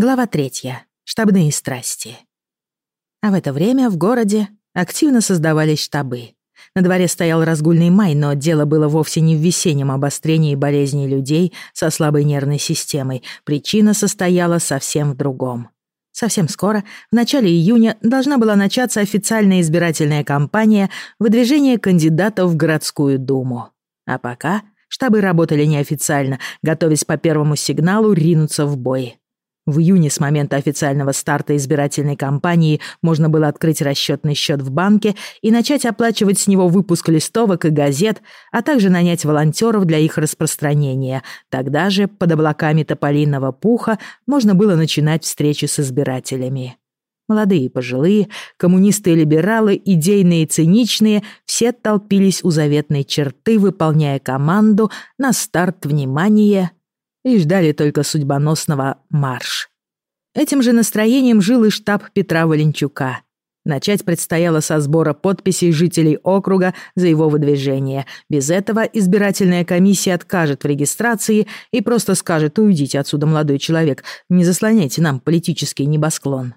Глава третья. Штабные страсти. А в это время в городе активно создавались штабы. На дворе стоял разгульный май, но дело было вовсе не в весеннем обострении болезней людей со слабой нервной системой. Причина состояла совсем в другом. Совсем скоро, в начале июня, должна была начаться официальная избирательная кампания выдвижения кандидатов в городскую думу. А пока штабы работали неофициально, готовясь по первому сигналу ринуться в бой. В июне с момента официального старта избирательной кампании можно было открыть расчетный счет в банке и начать оплачивать с него выпуск листовок и газет, а также нанять волонтеров для их распространения. Тогда же, под облаками тополиного пуха, можно было начинать встречи с избирателями. Молодые и пожилые, коммунисты и либералы, идейные и циничные, все толпились у заветной черты, выполняя команду на старт внимания и ждали только судьбоносного марш. Этим же настроением жил и штаб Петра Валенчука. Начать предстояло со сбора подписей жителей округа за его выдвижение. Без этого избирательная комиссия откажет в регистрации и просто скажет «Уйдите отсюда, молодой человек, не заслоняйте нам политический небосклон».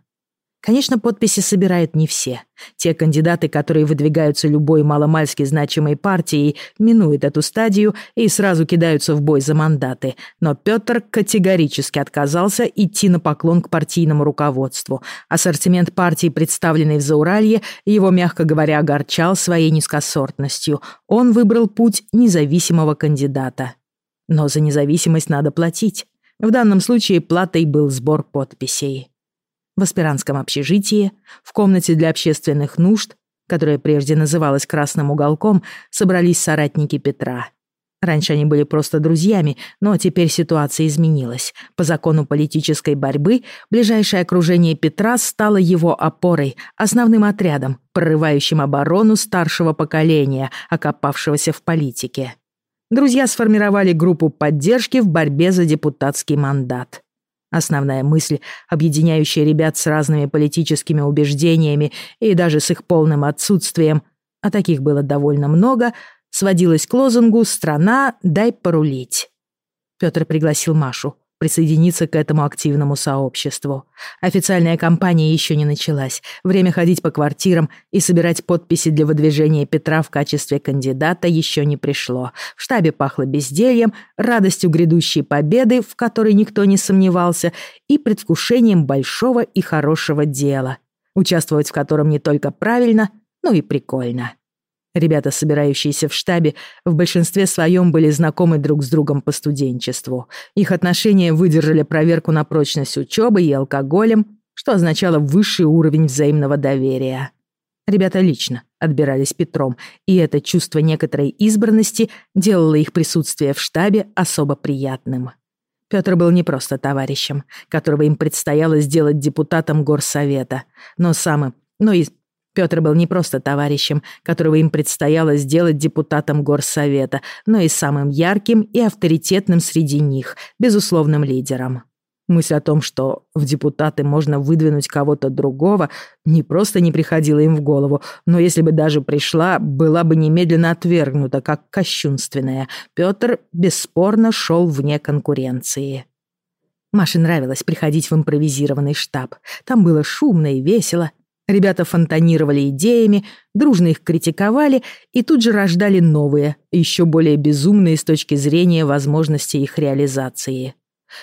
Конечно, подписи собирают не все. Те кандидаты, которые выдвигаются любой маломальски значимой партией, минуют эту стадию и сразу кидаются в бой за мандаты. Но Пётр категорически отказался идти на поклон к партийному руководству. Ассортимент партий, представленный в Зауралье, его, мягко говоря, огорчал своей низкосортностью. Он выбрал путь независимого кандидата. Но за независимость надо платить. В данном случае платой был сбор подписей в аспирантском общежитии, в комнате для общественных нужд, которая прежде называлась «Красным уголком», собрались соратники Петра. Раньше они были просто друзьями, но теперь ситуация изменилась. По закону политической борьбы ближайшее окружение Петра стало его опорой, основным отрядом, прорывающим оборону старшего поколения, окопавшегося в политике. Друзья сформировали группу поддержки в борьбе за депутатский мандат. Основная мысль, объединяющая ребят с разными политическими убеждениями и даже с их полным отсутствием, а таких было довольно много, сводилась к лозунгу «Страна, дай порулить». Пётр пригласил Машу присоединиться к этому активному сообществу. Официальная кампания еще не началась. Время ходить по квартирам и собирать подписи для выдвижения Петра в качестве кандидата еще не пришло. В штабе пахло бездельем, радостью грядущей победы, в которой никто не сомневался, и предвкушением большого и хорошего дела, участвовать в котором не только правильно, но и прикольно. Ребята, собирающиеся в штабе, в большинстве своем были знакомы друг с другом по студенчеству. Их отношения выдержали проверку на прочность учебы и алкоголем, что означало высший уровень взаимного доверия. Ребята лично отбирались Петром, и это чувство некоторой избранности делало их присутствие в штабе особо приятным. Пётр был не просто товарищем, которого им предстояло сделать депутатом горсовета, но самым, но и Пётр был не просто товарищем, которого им предстояло сделать депутатом горсовета, но и самым ярким и авторитетным среди них, безусловным лидером. Мысль о том, что в депутаты можно выдвинуть кого-то другого, не просто не приходила им в голову, но если бы даже пришла, была бы немедленно отвергнута, как кощунственная. Пётр бесспорно шел вне конкуренции. Маше нравилось приходить в импровизированный штаб. Там было шумно и весело, Ребята фонтанировали идеями, дружно их критиковали и тут же рождали новые, еще более безумные с точки зрения возможности их реализации.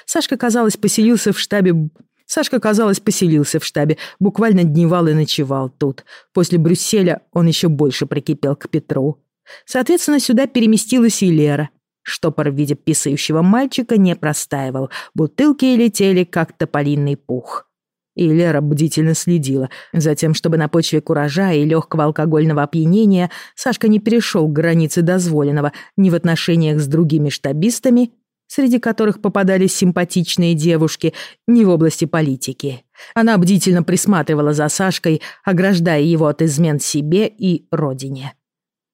Сашка, казалось, поселился в штабе... Сашка, казалось, поселился в штабе, буквально дневал и ночевал тут. После Брюсселя он еще больше прикипел к Петру. Соответственно, сюда переместилась и Лера. Штопор в виде писающего мальчика не простаивал. Бутылки летели, как тополинный пух и Лера бдительно следила за тем, чтобы на почве куража и легкого алкогольного опьянения Сашка не перешел границы дозволенного ни в отношениях с другими штабистами, среди которых попадались симпатичные девушки, ни в области политики. Она бдительно присматривала за Сашкой, ограждая его от измен себе и родине.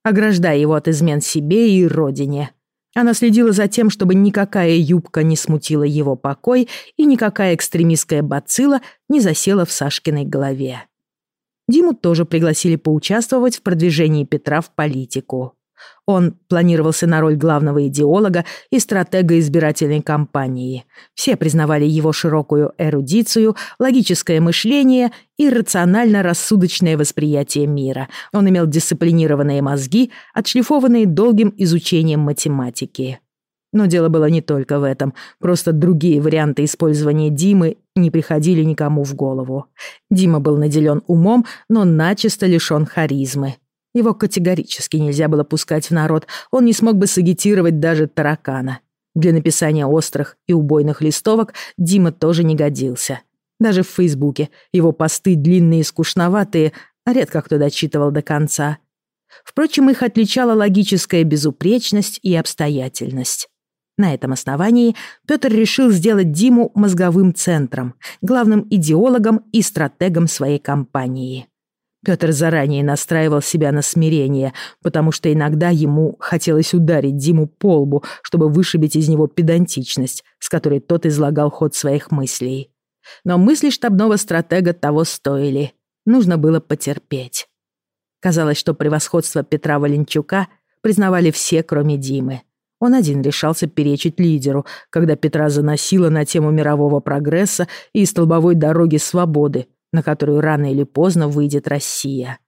Ограждая его от измен себе и родине. Она следила за тем, чтобы никакая юбка не смутила его покой и никакая экстремистская бацилла не засела в Сашкиной голове. Диму тоже пригласили поучаствовать в продвижении Петра в политику. Он планировался на роль главного идеолога и стратега избирательной кампании. Все признавали его широкую эрудицию, логическое мышление и рационально-рассудочное восприятие мира. Он имел дисциплинированные мозги, отшлифованные долгим изучением математики. Но дело было не только в этом, просто другие варианты использования Димы не приходили никому в голову. Дима был наделен умом, но начисто лишён харизмы. Его категорически нельзя было пускать в народ, он не смог бы сагитировать даже таракана. Для написания острых и убойных листовок Дима тоже не годился. Даже в Фейсбуке его посты длинные и скучноватые, а редко кто дочитывал до конца. Впрочем, их отличала логическая безупречность и обстоятельность. На этом основании Петр решил сделать Диму мозговым центром, главным идеологом и стратегом своей компании. Петр заранее настраивал себя на смирение, потому что иногда ему хотелось ударить Диму по лбу, чтобы вышибить из него педантичность, с которой тот излагал ход своих мыслей. Но мысли штабного стратега того стоили. Нужно было потерпеть. Казалось, что превосходство Петра Валенчука признавали все, кроме Димы. Он один решался перечить лидеру, когда Петра заносила на тему мирового прогресса и столбовой дороги свободы, на которую рано или поздно выйдет Россия.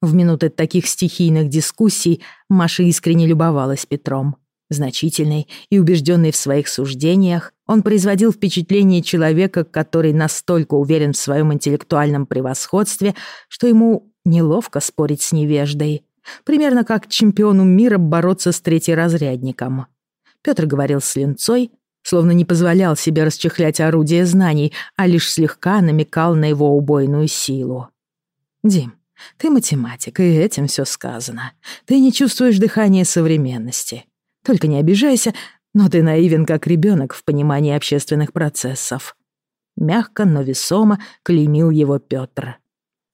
В минуты таких стихийных дискуссий Маша искренне любовалась Петром. Значительный и убежденный в своих суждениях, он производил впечатление человека, который настолько уверен в своем интеллектуальном превосходстве, что ему неловко спорить с невеждой. Примерно как чемпиону мира бороться с третьеразрядником. Петр говорил с линцой, словно не позволял себе расчехлять орудие знаний, а лишь слегка намекал на его убойную силу. «Дим, ты математик, и этим все сказано. Ты не чувствуешь дыхания современности. Только не обижайся, но ты наивен, как ребенок в понимании общественных процессов». Мягко, но весомо клеймил его Петр.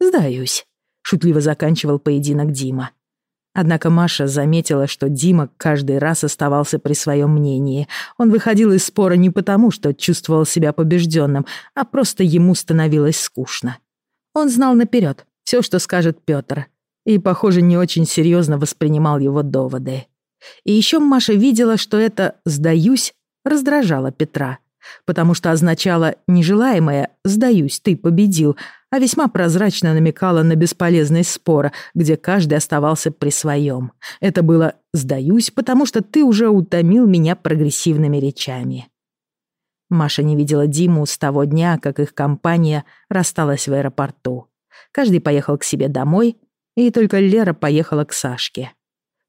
«Сдаюсь», — шутливо заканчивал поединок Дима. Однако Маша заметила, что Дима каждый раз оставался при своем мнении. Он выходил из спора не потому, что чувствовал себя побежденным, а просто ему становилось скучно. Он знал наперед все, что скажет Петр, и, похоже, не очень серьезно воспринимал его доводы. И еще Маша видела, что это «сдаюсь» раздражало Петра, потому что означало нежелаемое «сдаюсь, ты победил», а весьма прозрачно намекала на бесполезность спора, где каждый оставался при своем. Это было «сдаюсь, потому что ты уже утомил меня прогрессивными речами». Маша не видела Диму с того дня, как их компания рассталась в аэропорту. Каждый поехал к себе домой, и только Лера поехала к Сашке.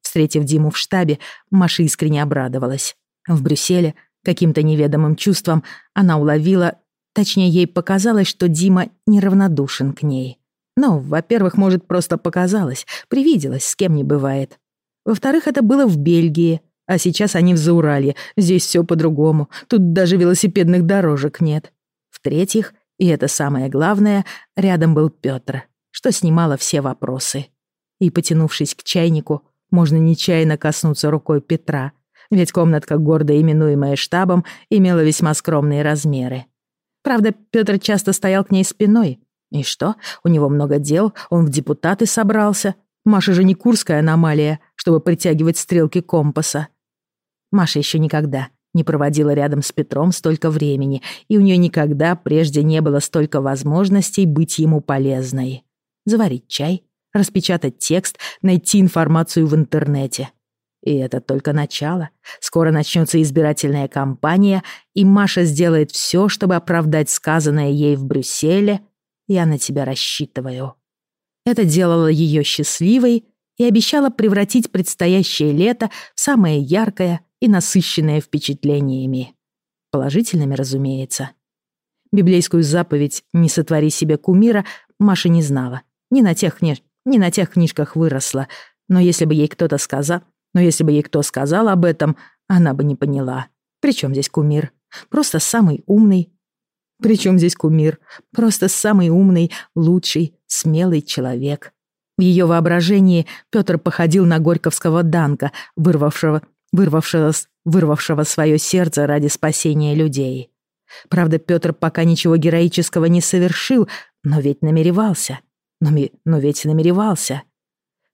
Встретив Диму в штабе, Маша искренне обрадовалась. В Брюсселе каким-то неведомым чувством она уловила Точнее, ей показалось, что Дима неравнодушен к ней. Ну, во-первых, может, просто показалось, привиделось, с кем не бывает. Во-вторых, это было в Бельгии, а сейчас они в Зауралье, здесь все по-другому, тут даже велосипедных дорожек нет. В-третьих, и это самое главное, рядом был Пётр, что снимало все вопросы. И, потянувшись к чайнику, можно нечаянно коснуться рукой Петра, ведь комнатка, гордо именуемая штабом, имела весьма скромные размеры. Правда, Пётр часто стоял к ней спиной. И что? У него много дел, он в депутаты собрался. Маша же не курская аномалия, чтобы притягивать стрелки компаса. Маша еще никогда не проводила рядом с Петром столько времени, и у нее никогда прежде не было столько возможностей быть ему полезной. Заварить чай, распечатать текст, найти информацию в интернете — и это только начало. Скоро начнется избирательная кампания, и Маша сделает все, чтобы оправдать сказанное ей в Брюсселе. Я на тебя рассчитываю. Это делало ее счастливой и обещало превратить предстоящее лето в самое яркое и насыщенное впечатлениями. Положительными, разумеется. Библейскую заповедь «Не сотвори себе кумира» Маша не знала. Не на тех, книж... не на тех книжках выросла. Но если бы ей кто-то сказал, но если бы ей кто сказал об этом, она бы не поняла. Причем здесь кумир? Просто самый умный. Причем здесь кумир? Просто самый умный, лучший, смелый человек. В ее воображении Петр походил на горьковского Данка, вырвавшего, вырвавшего, вырвавшего свое сердце ради спасения людей. Правда, Петр пока ничего героического не совершил, но ведь намеревался. Но, но ведь намеревался.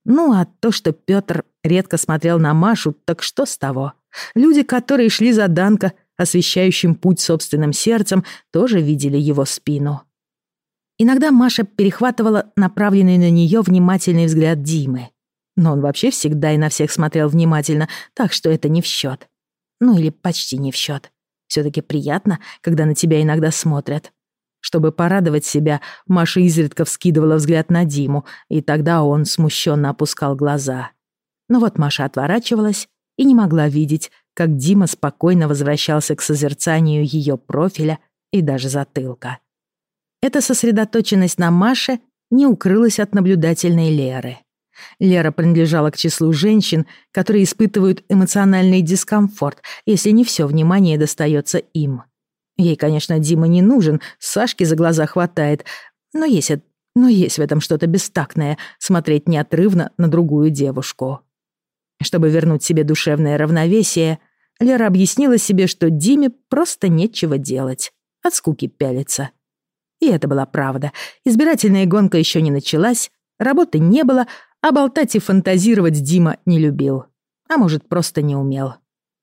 Ну, а то, что Пётр редко смотрел на Машу, так что с того? Люди, которые шли за Данко, освещающим путь собственным сердцем, тоже видели его спину. Иногда Маша перехватывала направленный на нее внимательный взгляд Димы. Но он вообще всегда и на всех смотрел внимательно, так что это не в счет. Ну или почти не в счет. Все-таки приятно, когда на тебя иногда смотрят. Чтобы порадовать себя, Маша изредка вскидывала взгляд на Диму, и тогда он смущенно опускал глаза. Но вот Маша отворачивалась и не могла видеть, как Дима спокойно возвращался к созерцанию ее профиля и даже затылка. Эта сосредоточенность на Маше не укрылась от наблюдательной Леры. Лера принадлежала к числу женщин, которые испытывают эмоциональный дискомфорт, если не все внимание достается им. Ей, конечно, Дима не нужен, Сашки за глаза хватает, но есть, но есть в этом что-то бестактное — смотреть неотрывно на другую девушку. Чтобы вернуть себе душевное равновесие, Лера объяснила себе, что Диме просто нечего делать, от скуки пялиться. И это была правда. Избирательная гонка еще не началась, работы не было, а болтать и фантазировать Дима не любил. А может, просто не умел.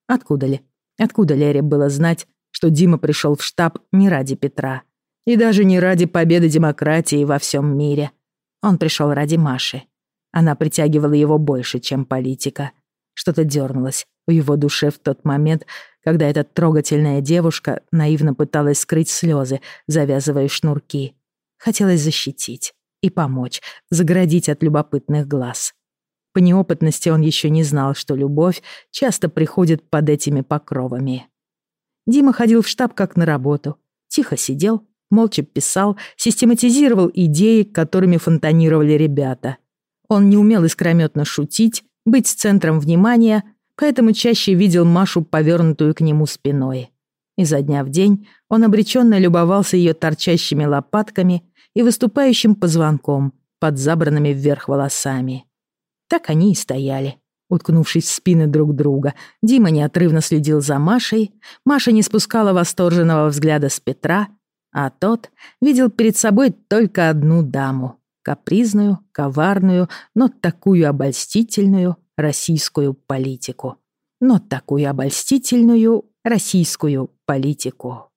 Откуда ли? Откуда Лере было знать, что Дима пришел в штаб не ради Петра? И даже не ради победы демократии во всем мире. Он пришел ради Маши. Она притягивала его больше, чем политика. Что-то дернулось в его душе в тот момент, когда эта трогательная девушка наивно пыталась скрыть слезы, завязывая шнурки. Хотелось защитить и помочь, заградить от любопытных глаз. По неопытности он еще не знал, что любовь часто приходит под этими покровами. Дима ходил в штаб как на работу. Тихо сидел, молча писал, систематизировал идеи, которыми фонтанировали ребята. Он не умел искрометно шутить, быть центром внимания, поэтому чаще видел Машу, повернутую к нему спиной. Изо дня в день он обреченно любовался ее торчащими лопатками и выступающим позвонком под забранными вверх волосами. Так они и стояли, уткнувшись в спины друг друга. Дима неотрывно следил за Машей, Маша не спускала восторженного взгляда с Петра, а тот видел перед собой только одну даму — капризную, коварную, но такую обольстительную российскую политику. Но такую обольстительную российскую политику.